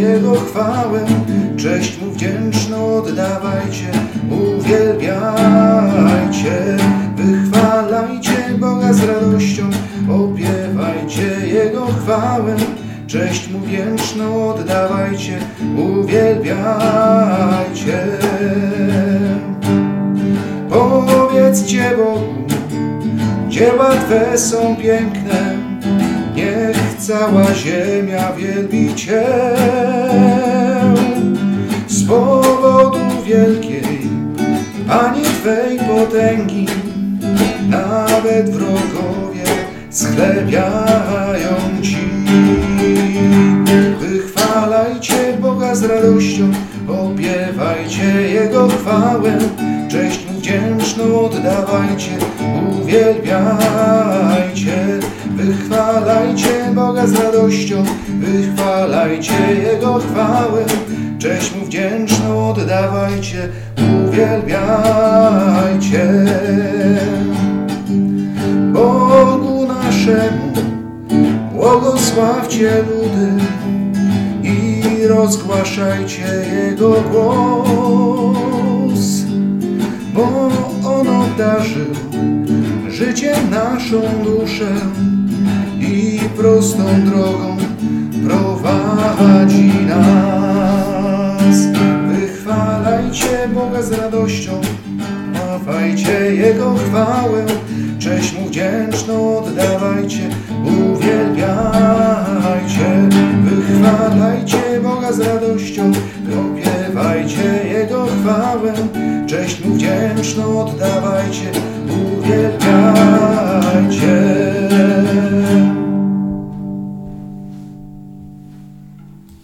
Jego chwałę, cześć Mu wdzięczną oddawajcie, uwielbiajcie, wychwalajcie Boga z radością, opiewajcie Jego chwałę, cześć Mu wdzięczną oddawajcie, uwielbiajcie. Powiedzcie Bogu, dzieła Twe są piękne, cała ziemia wielbi Cię. Z powodu wielkiej, Panie Twej potęgi, nawet wrogowie schlebiają Ci. Wychwalajcie Boga z radością, opiewajcie Jego chwałę, cześć Mu wdzięczną oddawajcie, uwielbiajcie. Boga z radością, wychwalajcie Jego chwałę, cześć Mu wdzięczną oddawajcie, uwielbiajcie. Bogu naszemu błogosławcie ludy i rozgłaszajcie Jego głos, bo On obdarzył życiem naszą duszę prostą drogą prowadzi nas. Wychwalajcie Boga z radością, chwajcie Jego chwałę, cześć Mu wdzięczną oddawajcie, uwielbiajcie. Wychwalajcie Boga z radością, opiewajcie Jego chwałę, cześć Mu wdzięczną oddawajcie,